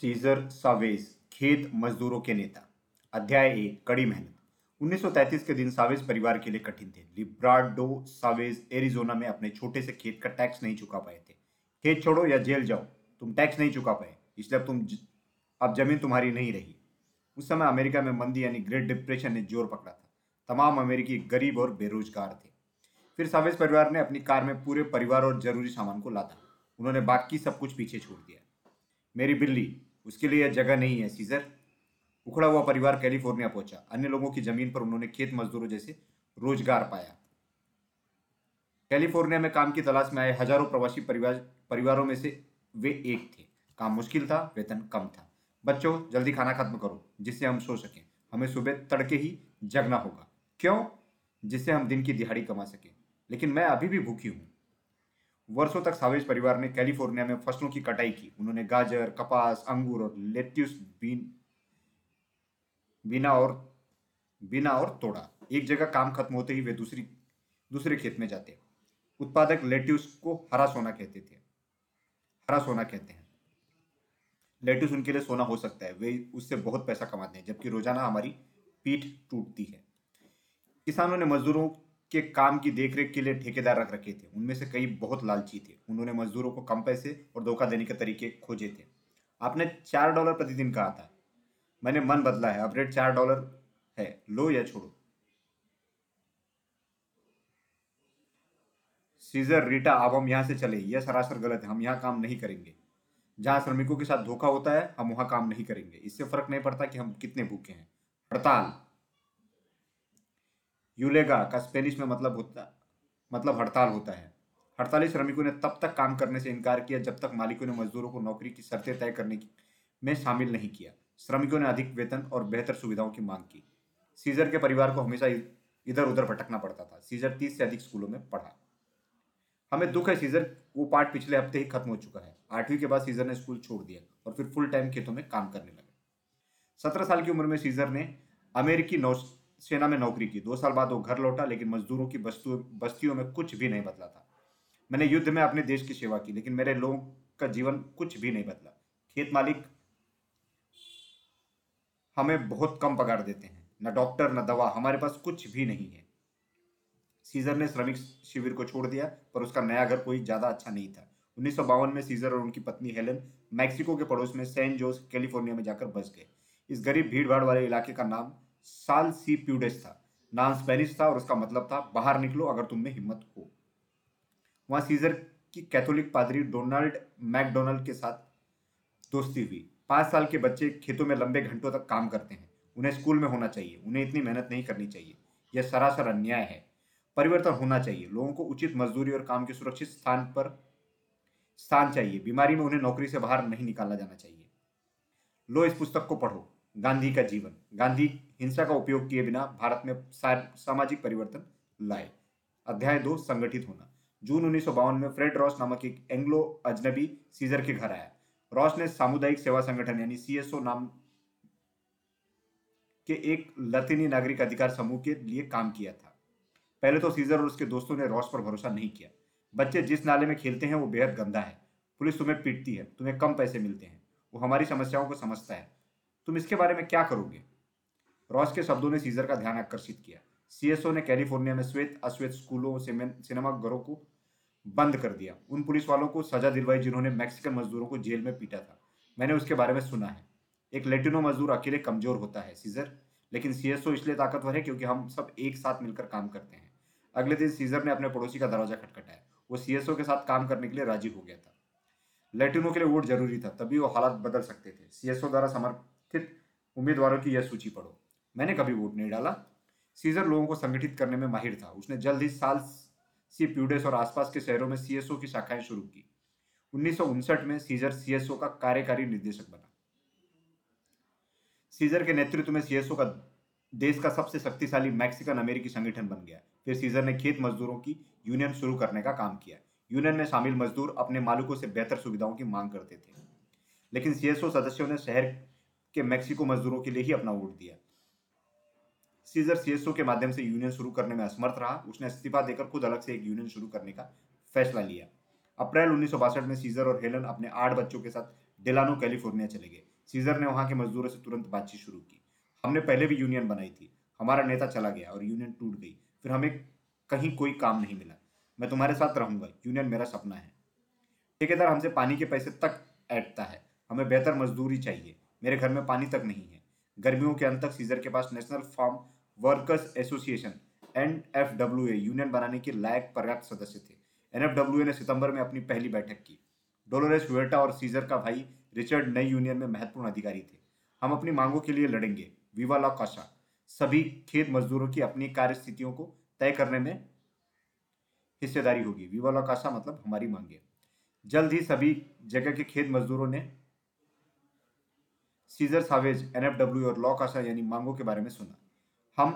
Scissor Chavez खेत मजदूरों के नेता। अध्याय एक, कड़ी मेहनत। 1933 के दिन सावेज परिवार के लिए कठिन थे। लिब्राडो सावेज एरिजोना में अपने छोटे से खेत का टैक्स नहीं चुका पाए थे। खेत छोड़ो या जेल जाओ, तुम टैक्स नहीं चुका पाए। इसलिए अब तुम ज... अब ज़मीन तुम्हारी नहीं रही। उस समय अमेरिका में मंदी यानी ग्रेट डिप्रेशन ने ज़ोर पकड़ा था। तमाम अमेरिकी गरीब और बेरोजगार थे। फिर सावेज परिवार ने अपनी कार में पूरे परिवार और ज़रूरी सामान को लादा। उन्होंने बाकी सब कुछ पीछे छोड़ दिया। मेरी बिल्ली उसके लिए यह जगह नहीं है, सीजर। उखड़ा हुआ परिवार कैलिफ़ोर्निया पहुँचा। अन्य लोगों की ज़मीन पर उन्होंने खेत मजदूरों जैसे रोज़गार पाया। कैलिफ़ोर्निया में काम की तलाश में आए हज़ारों प्रवासी परिवार, परिवारों में से वे एक थे। काम मुश्किल था, वेतन कम था। बच्चों, जल्दी खाना खत्म करो, जिससे हम सो सकें। हमें सुबह तड़के ही जगना होगा। क्यों? जिससे हम दिन की दिहाड़ी कमा सकें। लेकिन मैं अभी भी भूखी हूँ। वर्षों तक सावेज परिवार ने कैलिफ़ोर्निया में फ़सलों की कटाई की। उन्होंने गाजर, कपास, अंगूर और लेट्यूस बीन, बिना और बिना और तोड़ा। एक जगह काम खत्म होते ही वे दूसरी, दूसरे खेत में जाते उत्पादक लेट्यूस को हरा सोना कहते थे। हरा सोना कहते हैं। लेट्यूस उनके लिए सोना हो सकता है। वे उससे बहुत पैसा कमाते हैं, जबकि रोज़ाना हमारी पीठ टूटती है। किसानों ने मजदूरों के काम की देखरेख के लिए ठेकेदार रख रखे थे। उनमें से कई बहुत लालची थे। उन्होंने मजदूरों को कम पैसे और धोखा देने के तरीके खोजे थे। आपने चार डॉलर प्रतिदिन कहा था। मैंने मन बदला है। अब रेट चार डॉलर है। लो या छोड़ो। सीजर, रीटा, अब हम यहाँ से चले। यह सरासर गलत है। हम यहाँ काम नहीं करेंगे। जहाँ श्रमिकों के साथ धोखा होता है, हम वहाँ काम नहीं करेंगे। इससे फ़र्क नहीं पड़ता कि हम कितने भूखे हैं। हड़ताल। यूलेगा का स्पेनिश में मतलब होता मतलब हड़ताल होता है। हड़ताली श्रमिकों ने तब तक काम करने से इनकार किया जब तक मालिकों ने मजदूरों को नौकरी की शर्तें तय करने की, में शामिल नहीं किया। श्रमिकों ने अधिक वेतन और बेहतर सुविधाओं की मांग की। सीजर के परिवार को हमेशा इधर उधर भटकना पड़ता था। सीजर तीस से अधिक स्कूलों में पढ़ा। हमें दुख है, सीजर वो पार्ट पिछले हफ़्ते ही खत्म हो चुका है। आठवीं के बाद सीजर ने स्कूल छोड़ दिया और फिर फुल टाइम खेतों में काम करने लगे। सत्रह साल की उम्र में सीजर ने अमेरिकी नौ सेना में नौकरी की। दो साल बाद वो घर लौटा, लेकिन मजदूरों की बस्तियों में कुछ भी नहीं बदला था। मैंने युद्ध में अपने देश की सेवा की, लेकिन मेरे लोगों का जीवन कुछ भी नहीं बदला। खेत मालिक हमें बहुत कम पगार देते हैं। न डॉक्टर, न दवा, हमारे पास कुछ भी नहीं है। सीजर ने श्रमिक शिविर को छोड़ दिया, पर उसका नया घर कोई ज़्यादा अच्छा नहीं था। उन्नीस सौ बावन में सीजर और उनकी पत्नी हेलन मैक्सिको के पड़ोस में सेंट जोस, कैलिफ़ोर्निया में जाकर बस गए। इस गरीब भीड़ भाड़ वाले इलाके का नाम साल सी प्यूडेस था। नाम स्पेनिश था और उसका मतलब था, बाहर निकलो अगर तुम में हिम्मत हो। वहाँ सीजर की कैथोलिक पादरी डोनाल्ड मैकडोनल्ड के साथ दोस्ती हुई। पाँच साल के बच्चे खेतों में लंबे घंटों तक काम करते हैं। उन्हें स्कूल में होना चाहिए। उन्हें इतनी मेहनत नहीं करनी चाहिए। यह सरासर अन्याय है। परिवर्तन होना चाहिए। लोगों को उचित मजदूरी और काम के सुरक्षित स्थान पर स्थान चाहिए। बीमारी में उन्हें नौकरी से बाहर नहीं निकाला जाना चाहिए। लो इस पुस्तक को पढ़ो। गांधी का जीवन। गांधी हिंसा का उपयोग किए बिना भारत में सामाजिक परिवर्तन लाए। अध्याय दो, संगठित होना। जून उन्नीस सौ बावन में फ्रेड रॉस नामक एक एंग्लो अजनबी सीजर के घर आया। रॉस ने सामुदायिक सेवा संगठन यानी सीएसओ नाम के एक लतीनी नागरिक अधिकार समूह के लिए काम किया था। पहले तो सीजर और उसके दोस्तों ने रॉस पर भरोसा नहीं किया। बच्चे जिस नाले में खेलते हैं वो बेहद गंदा है। पुलिस तुम्हें पीटती है, तुम्हें कम पैसे मिलते हैं। वो हमारी समस्याओं को समझता है। तुम इसके बारे में क्या करोगे? रॉस के शब्दों ने सीजर का ध्यान आकर्षित किया। सीएसओ ने कैलिफ़ोर्निया में श्वेत, अश्वेत स्कूलों सिनेमा घरों को बंद कर दिया। उन पुलिस वालों को सजा दिलवाई जिन्होंने मैक्सिकन मजदूरों को जेल में पीटा था। मैंने उसके बारे में सुना है। एक लेटिनो मजदूर अकेले कमज़ोर होता है, सीजर। लेकिन सीएसओ इसलिए ताकतवर है क्योंकि हम सब एक साथ मिलकर काम करते हैं। अगले दिन सीजर ने अपने पड़ोसी का दरवाज़ा खटखटाया। वो सीएसओ के साथ काम करने के लिए राज़ी हो गया था। लेटिनो के लिए वोट ज़रूरी था, तभी वो हालात बदल सकते थे। सीएसओ द्वारा समर्पित स्थित उम्मीदवारों की यह सूची पढ़ो। मैंने कभी वोट नहीं डाला। सीजर लोगों को संगठित करने में माहिर था। उसने जल्द ही साल सी प्यूडेस और आसपास के शहरों में सीएसओ की शाखाएँ शुरू की। उन्नीस में सीजर सीएसओ का कार्यकारी निर्देशक बना। सीजर के नेतृत्व में सीएसओ का देश का सबसे शक्तिशाली मैक्सिकन अमेरिकी संगठन बन गया। फिर सीजर ने खेत मजदूरों की यूनियन शुरू करने का काम किया। यूनियन में शामिल मजदूर अपने मालिकों से बेहतर सुविधाओं की मांग करते थे। लेकिन सीएसओ सदस्यों ने शहर के मैक्सिको मजदूरों के लिए ही अपना वोट दिया। सीजर सीएसओ के माध्यम से यूनियन शुरू करने में असमर्थ रहा। उसने इस्तीफा देकर खुद अलग से एक यूनियन शुरू करने का फैसला लिया। अप्रैल उन्नीस में सीजर और हेलन अपने आठ बच्चों के साथ डेलानो कैलिफ़ोर्निया चले गए। सीजर ने वहाँ के मजदूरों से तुरंत बातचीत शुरू की। हमने पहले भी यूनियन बनाई थी। हमारा नेता चला गया और यूनियन टूट गई। फिर हमें कहीं कोई काम नहीं मिला। मैं तुम्हारे साथ रहूँगा। यूनियन मेरा सपना है। ठेकेदार हमसे पानी के पैसे तक ऐटता है। हमें बेहतर मजदूरी चाहिए। मेरे घर में पानी तक नहीं है। गर्मियों के अंत तक सीजर के पास National Farm Workers Association N F W A union बनाने के लायक पर्याप्त सदस्य थे। एन एफ़ डब्ल्यू ए ने सितंबर में अपनी पहली बैठक की। डोलोरेस हुएटा और सीजर का भाई रिचर्ड नई यूनियन में महत्वपूर्ण अधिकारी थे। हम अपनी मांगों के लिए लड़ेंगे। विवा ला काशा। सभी खेत मजदूरों की अपनी कार्य स्थितियों को तय करने में हिस्सेदारी होगी। विवा ला काशा मतलब हमारी मांगे। जल्द ही सभी जगह के खेत मजदूरों ने सीजर सावेज एनएफडब्ल्यू और लॉ काशा यानी मांगों के बारे में सुना। हम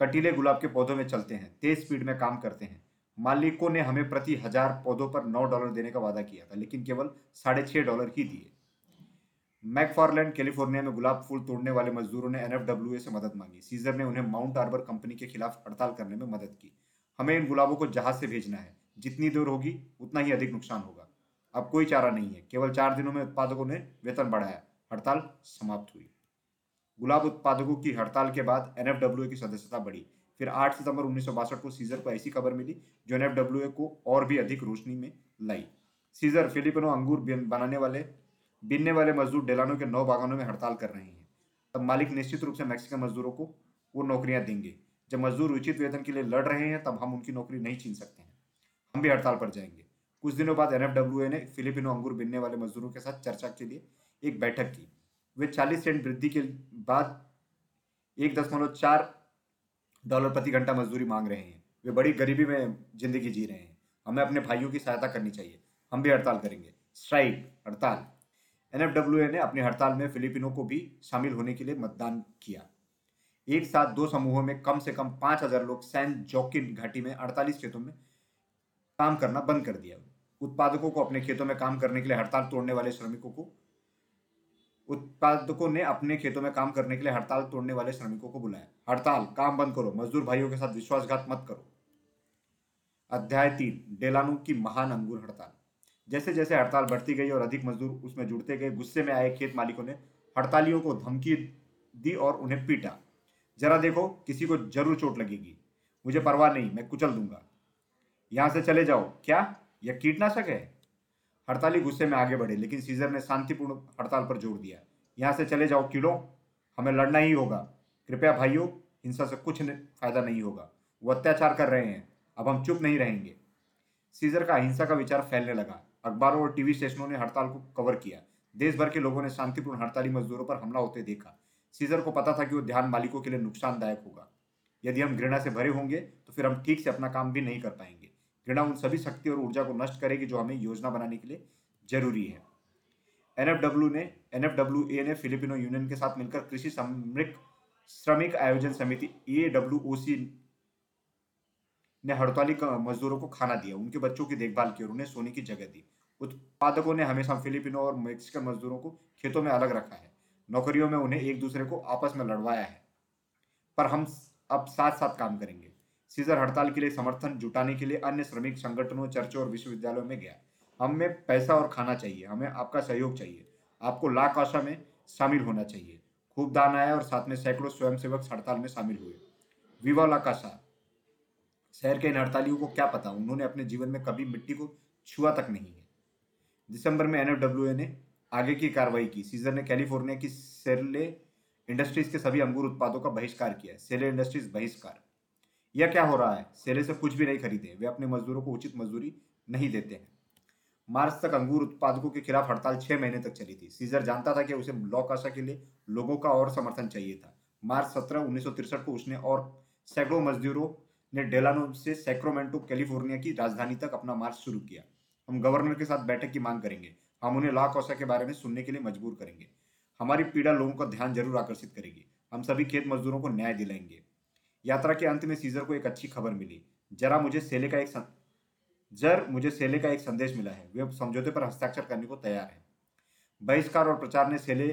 कटीले गुलाब के पौधों में चलते हैं, तेज स्पीड में काम करते हैं। मालिकों ने हमें प्रति हज़ार पौधों पर नौ डॉलर देने का वादा किया था, लेकिन केवल साढ़े छह डॉलर ही दिए। मैकफारलैंड, कैलिफ़ोर्निया में गुलाब फूल तोड़ने वाले मजदूरों ने एनएफडब्ल्यू से मदद मांगी। सीजर ने उन्हें माउंट आर्बर कंपनी के खिलाफ हड़ताल करने में मदद की। हमें इन गुलाबों को जहाज़ से भेजना है। जितनी दूर होगी, उतना ही अधिक नुकसान होगा। अब कोई चारा नहीं है। केवल चार दिनों में उत्पादकों ने वेतन बढ़ाया। हड़ताल समाप्त हुई। गुलाब उत्पादकों की हड़ताल के बाद एनएफडब्ल्यू की सदस्यता बढ़ी। फिर 8 सितंबर उन्नीस सौ बासठ को सीजर को ऐसी खबर मिली, जो एनएफडब्ल्यू को और भी अधिक रोशनी में लाई। सीजर फिलिपिनो अंगूर बनाने वाले, बिनने वाले मजदूर डेलानो के नौ बागानों में हड़ताल कर रहे हैं। तब मालिक निश्चित रूप से मैक्सिकन मजदूरों को वो नौकरियाँ देंगे। जब मजदूर उचित वेतन के लिए लड़ रहे हैं, तब हम उनकी नौकरी नहीं छीन सकते हैं। हम भी हड़ताल पर जाएँगे। कुछ दिनों बाद एनएफडब्ल्यू ने फिलिपिनो अंगूर बिनने वाले मजदूरों के साथ चर्चा के लिए एक बैठक की। वे 40 सेंट वृद्धि के बाद एक दशमलव चार डॉलर प्रति घंटा मजदूरी मांग रहे हैं। वे बड़ी गरीबी में ज़िंदगी जी रहे हैं। हमें अपने भाइयों की सहायता करनी चाहिए। हम भी हड़ताल करेंगे। स्ट्राइक, हड़ताल। एनएफडब्ल्यू ने अपनी हड़ताल में फिलिपिनो को भी शामिल होने के लिए मतदान किया। एक साथ दो समूहों में कम से कम पाँच हज़ार लोग सैन जोकिन घाटी में अड़तालीस खेतों में काम करना बंद कर दिया। उत्पादकों को अपने खेतों में काम करने के लिए हड़ताल तोड़ने वाले श्रमिकों को, उत्पादकों ने अपने खेतों में काम करने के लिए हड़ताल तोड़ने वाले श्रमिकों को बुलाया। हड़ताल, काम बंद करो, मजदूर भाइयों के साथ विश्वासघात मत करो। अध्याय तीन, डेलानो की महान अंगूर हड़ताल। जैसे जैसे हड़ताल बढ़ती गई और अधिक मजदूर उसमें जुड़ते गए, गुस्से में आए खेत मालिकों ने हड़तालियों को धमकी दी और उन्हें पीटा। जरा देखो, किसी को ज़रूर चोट लगेगी। मुझे परवाह नहीं, मैं कुचल दूँगा। यहाँ से चले जाओ। क्या? यह कीटनाशक है? हड़ताली गुस्से में आगे बढ़े, लेकिन सीजर ने शांतिपूर्ण हड़ताल पर ज़ोर दिया। यहाँ से चले जाओ कीड़ों। हमें लड़ना ही होगा। कृपया भाइयों हिंसा से कुछ फ़ायदा नहीं होगा। वो अत्याचार कर रहे हैं। अब हम चुप नहीं रहेंगे। सीजर का अहिंसा का विचार फैलने लगा। अखबारों और टीवी स्टेशनों ने हड़ताल को कवर किया। देश भर के लोगों ने शांतिपूर्ण हड़ताली मजदूरों पर हमला होते देखा। सीजर को पता था कि वो ध्यान मालिकों के लिए नुकसानदायक होगा। यदि हम घृणा से भरे होंगे तो फिर हम ठीक से अपना काम भी नहीं कर पाएँगे। घृणा उन सभी शक्ति और ऊर्जा को नष्ट करेगी जो हमें योजना बनाने के लिए ज़रूरी है। एनएफडब्ल्यू ने एनएफडब्ल्यू ने फिलिपिनो यूनियन के साथ मिलकर कृषि श्रमिक श्रमिक आयोजन समिति ए डब्ल्यू ने हड़ताली मजदूरों को खाना दिया, उनके बच्चों की देखभाल की और उन्हें सोने की जगह दी। उत्पादकों ने हमेशा फिलिपिनो और मेक्सिकन मजदूरों को खेतों में अलग रखा है, नौकरियों में उन्हें एक दूसरे को आपस में लड़वाया है। पर हम अब साथ साथ काम करेंगे। सीजर हड़ताल के लिए समर्थन जुटाने के लिए अन्य श्रमिक संगठनों, चर्चों और विश्वविद्यालयों में गया। हमें पैसा और खाना चाहिए, हमें आपका सहयोग चाहिए, आपको लाख आशा में शामिल होना चाहिए। खूब दान आया और साथ में सैकड़ों स्वयंसेवक हड़ताल में शामिल हुए। विवा लाकाशा शहर के इन हड़तालियों को क्या पता? उन्होंने अपने जीवन में कभी मिट्टी को छुआ तक नहीं है। दिसंबर में एनएफडब्ल्यू ने आगे की कार्रवाई की। सीजर ने कैलिफ़ोर्निया की सेरले इंडस्ट्रीज़ के सभी अंगूर उत्पादों का बहिष्कार किया। सेले इंडस्ट्रीज़ बहिष्कार। यह क्या हो रहा है? सेले से कुछ भी नहीं खरीदे। वे अपने मजदूरों को उचित मजदूरी नहीं देते हैं। मार्च तक अंगूर उत्पादकों के खिलाफ हड़ताल छह महीने तक चली थी। सीजर जानता था कि उसे ब्लॉक आशा के लिए लोगों का और समर्थन चाहिए था। मार्च सत्रह, उन्नीस को उसने और सैकड़ों मजदूरों ने डेलानो से सैक्रोमेंटो, कैलिफ़ोर्निया की राजधानी तक अपना मार्च शुरू किया। हम गवर्नर के साथ बैठक की मांग करेंगे। हम उन्हें ला कौशा के बारे में सुनने के लिए मजबूर करेंगे। हमारी पीड़ा लोगों का ध्यान ज़रूर आकर्षित करेगी। हम सभी खेत मजदूरों को न्याय दिलाएँगे। यात्रा के अंत में सीजर को एक अच्छी खबर मिली। जरा मुझे सेले का एक सं... जर मुझे सेले का एक संदेश मिला है। वे समझौते पर हस्ताक्षर करने को तैयार है। बहिष्कार और प्रचार ने सेले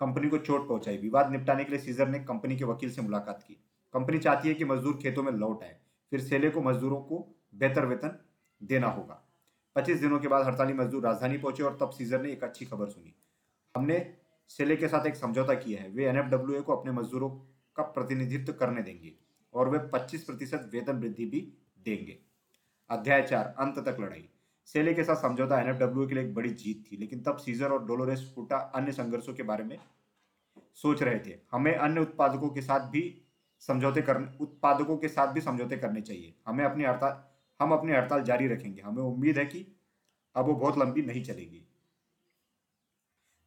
कंपनी को चोट पहुंचाई। विवाद निपटाने के लिए सीजर ने कंपनी के वकील से मुलाकात की। कंपनी चाहती है कि मजदूर खेतों में लौट आए। फिर सेले को मजदूरों को बेहतर वेतन देना होगा। पच्चीस दिनों के बाद हड़ताली मजदूर राजधानी पहुँचे और तब सीजर ने एक अच्छी खबर सुनी। हमने सेले के साथ एक समझौता किया है। वे एनएफडब्ल्यू को अपने मजदूरों का प्रतिनिधित्व करने देंगे और वे 25 प्रतिशत वेतन वृद्धि भी देंगे। अध्याय चार, अंत तक लड़ाई। सेले के साथ समझौता एनएफडब्ल्यू के लिए एक बड़ी जीत थी, लेकिन तब सीजर और डोलोरेस फूटा अन्य संघर्षों के बारे में सोच रहे थे। हमें अन्य उत्पादकों के साथ भी समझौते करने, उत्पादकों के साथ भी समझौते करने चाहिए। हमें अपनी हड़ताल, हम अपनी हड़ताल जारी रखेंगे। हमें उम्मीद है कि अब वो बहुत लंबी नहीं चलेगी।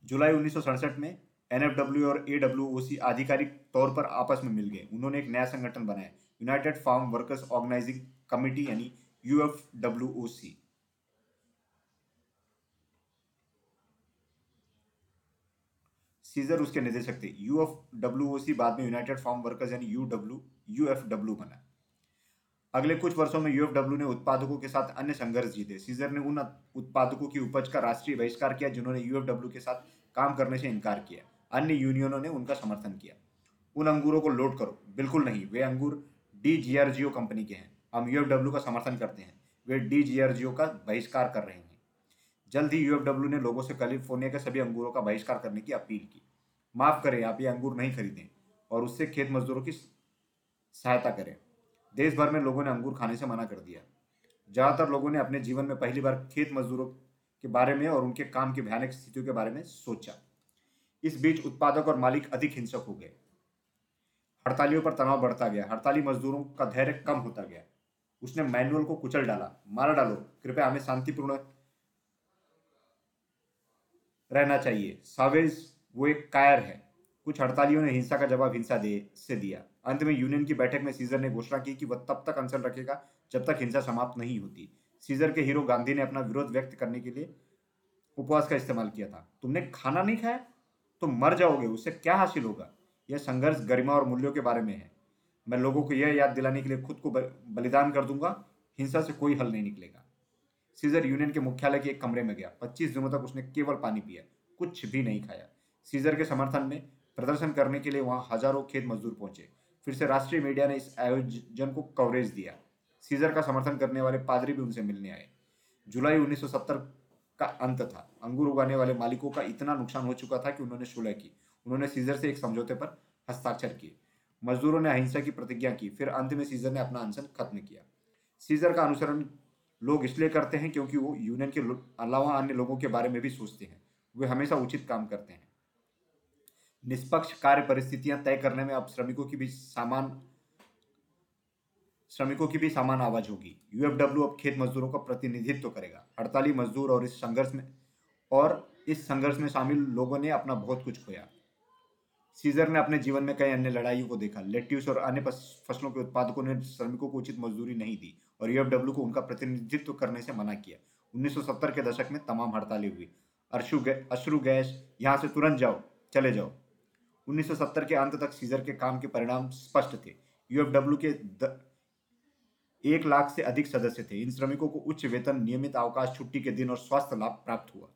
जुलाई उन्नीस सौ सड़सठ में एनएफडब्ल्यू और एडब्ल्यूओसी आधिकारिक तौर पर आपस में मिल गए। उन्होंने एक नया संगठन बनाया United Farm Workers Organizing Committee यानी यूएफडब्ल्यूओसी सीजर उसके निदेशक थे। U F W O C बाद में यूनाइटेड फार्म वर्कर्स यानी U W U F W बना। अगले कुछ वर्षों में यू एफ़ डब्ल्यू ने उत्पादकों के साथ अन्य संघर्ष जीते। सीजर ने उन उत्पादकों की उपज का राष्ट्रीय बहिष्कार किया, जिन्होंने यू एफ़ डब्ल्यू के साथ काम करने से इनकार किया। अन्य यूनियनों ने उनका समर्थन किया। उन अंगूरों को लोड करो। बिल्कुल नहीं, वे अंगूर D G R G O company के हैं। हम यू एफ़ डब्ल्यू का समर्थन करते हैं। वे डी जी आर जी ओ का बहिष्कार कर रहे हैं। जल्द ही यूएफडब्ल्यू ने लोगों से कैलिफ़ोर्निया के सभी अंगूरों का बहिष्कार करने की अपील की। माफ़ करें, आप ये अंगूर नहीं खरीदें और उससे खेत मजदूरों की सहायता करें। देश भर में लोगों ने अंगूर खाने से मना कर दिया। ज़्यादातर लोगों ने अपने जीवन में पहली बार खेत मजदूरों के बारे में और उनके काम की भयानक स्थितियों के बारे में सोचा। इस बीच उत्पादक और मालिक अधिक हिंसक हो गए। हड़तालियों पर तनाव बढ़ता गया। हड़ताली मजदूरों का धैर्य कम होता गया। उसने मैनुअल को कुचल डाला। मार डालो। कृपया हमें शांतिपूर्ण रहना चाहिए। सावेज, वो एक कायर है। कुछ हड़तालियों ने हिंसा का जवाब हिंसा दे, से दिया। अंत में यूनियन की बैठक में सीजर ने घोषणा की कि वह तब तक अनशन रखेगा जब तक हिंसा समाप्त नहीं होती। सीजर के हीरो गांधी ने अपना विरोध व्यक्त करने के लिए उपवास का इस्तेमाल किया था। तुमने खाना नहीं खाया? तो मर जाओगे, उससे क्या हासिल होगा? यह संघर्ष गरिमा और मूल्यों के बारे में है। मैं लोगों को यह याद दिलाने के लिए खुद को बलिदान कर दूँगा, हिंसा से कोई हल नहीं निकलेगा। सीजर यूनियन के मुख्यालय के एक कमरे में गया। पच्चीस दिनों तक उसने केवल पानी पिया, कुछ भी नहीं खाया। सीजर के समर्थन में प्रदर्शन करने के लिए वहाँ हज़ारों खेत मजदूर पहुँचे। फिर से राष्ट्रीय मीडिया ने इस आयोजन को कवरेज दिया। सीजर का समर्थन करने वाले पादरी भी उनसे मिलने आए। जुलाई 1970 का अंत था। अंगूर उगाने वाले मालिकों का इतना नुकसान हो चुका था कि उन्होंने सुलह की। उन्होंने सीजर से एक समझौते पर हस्ताक्षर किए। मजदूरों ने अहिंसा की प्रतिज्ञा की। फिर अंत में सीजर ने अपना अनशन खत्म किया। सीजर का अनुसरण लोग इसलिए करते हैं क्योंकि वो यूनियन के अलावा अन्य लोगों के बारे में भी सोचते हैं। वे हमेशा उचित काम करते हैं। निष्पक्ष कार्य परिस्थितियाँ तय करने में अब श्रमिकों की भी सामान श्रमिकों की भी समान आवाज़ होगी। यूएफडब्ल्यू अब खेत मजदूरों का प्रतिनिधित्व करेगा। हड़ताली मजदूर और इस संघर्ष में और इस संघर्ष में शामिल लोगों ने अपना बहुत कुछ खोया। सीजर ने अपने जीवन में कई अन्य लड़ाइयों को देखा। लेट्यूस और अन्य फ़सलों के उत्पादकों ने श्रमिकों को उचित मजदूरी नहीं दी और यूएफडब्ल्यू को उनका प्रतिनिधित्व करने से मना किया। 1970 के दशक में तमाम हड़तालें हुई। अश्रु अश्रु गैस, यहाँ से तुरंत जाओ, चले जाओ। 1970 के अंत तक सीजर के काम के परिणाम स्पष्ट थे। यूएफडब्ल्यू के एक लाख से अधिक सदस्य थे। इन श्रमिकों को उच्च वेतन, नियमित अवकाश, छुट्टी के दिन और स्वास्थ्य लाभ प्राप्त हुआ।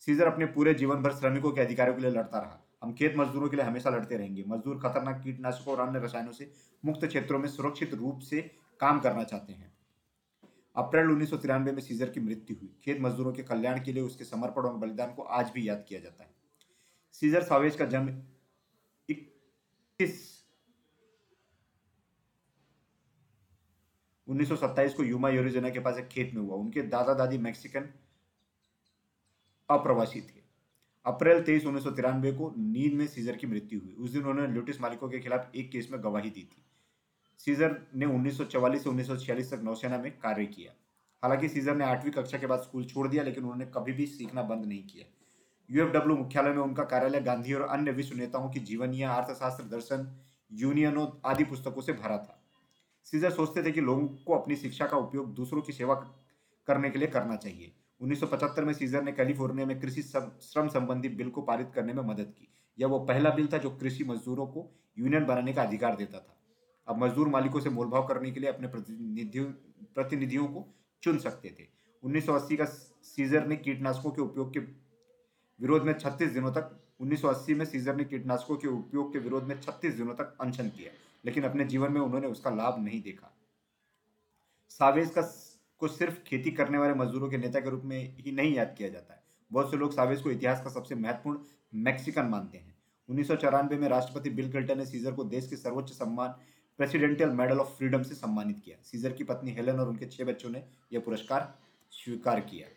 सीजर अपने पूरे जीवन भर श्रमिकों के अधिकारों के लिए लड़ता रहा। हम खेत मजदूरों के लिए हमेशा लड़ते रहेंगे। मजदूर खतरनाक कीटनाशकों और अन्य रसायनों से मुक्त क्षेत्रों में सुरक्षित रूप से काम करना चाहते हैं। अप्रैल उन्नीस सौ तिरानबे में सीजर की मृत्यु हुई। खेत मजदूरों के कल्याण के लिए उसके समर्पण और बलिदान को आज भी याद किया जाता है। सीजर सावेज का जन्म इकतीस 1927 को यूमा योरिजना के पास एक खेत में हुआ। उनके दादा दादी मैक्सिकन अप्रवासी थे। अप्रैल तेईस, उन्नीस को नींद में सीजर की मृत्यु हुई। उस दिन उन्होंने लुटिस मालिकों के खिलाफ एक केस में गवाही दी थी। सीजर ने 1944 से 1946 तक नौसेना में कार्य किया। हालाँकि सीजर ने आठवीं कक्षा के बाद स्कूल छोड़ दिया, लेकिन उन्होंने कभी भी सीखना बंद नहीं किया। यूएफडब्ल्यू मुख्यालय में उनका कार्यालय गांधी और अन्य विश्व नेताओं की जीवनिया अर्थशास्त्र, दर्शन, यूनियनों आदि पुस्तकों से भरा था। सीजर सोचते थे कि लोगों को अपनी शिक्षा का उपयोग दूसरों की सेवा करने के लिए करना चाहिए। 1975 में सीजर ने कैलिफ़ोर्निया में कृषि श्रम संबंधी बिल को पारित करने में मदद की। यह वो पहला बिल था जो कृषि मजदूरों को यूनियन बनाने का अधिकार देता था। अब मजदूर मालिकों से मोलभाव करने के लिए अपने प्रतिनिधियों को चुन सकते थे। 1980 का सीजर ने कीटनाशकों के उपयोग के विरोध में 36 दिनों तक 1980 में सीजर ने कीटनाशकों के उपयोग के विरोध में 36 दिनों तक अनशन किया। लेकिन अपने जीवन में उन्होंने उसका लाभ नहीं देखा। सावेज का को सिर्फ़ खेती करने वाले मजदूरों के नेता के रूप में ही नहीं याद किया जाता है। बहुत से लोग सावेज को इतिहास का सबसे महत्वपूर्ण मैक्सिकन मानते हैं। उन्नीस सौ चौरानवे में राष्ट्रपति बिल क्लिंटन ने सीजर को देश के सर्वोच्च सम्मान प्रेसिडेंटियल मेडल ऑफ़ फ्रीडम से सम्मानित किया। सीजर की पत्नी हेलन और उनके छह बच्चों ने यह पुरस्कार स्वीकार किया।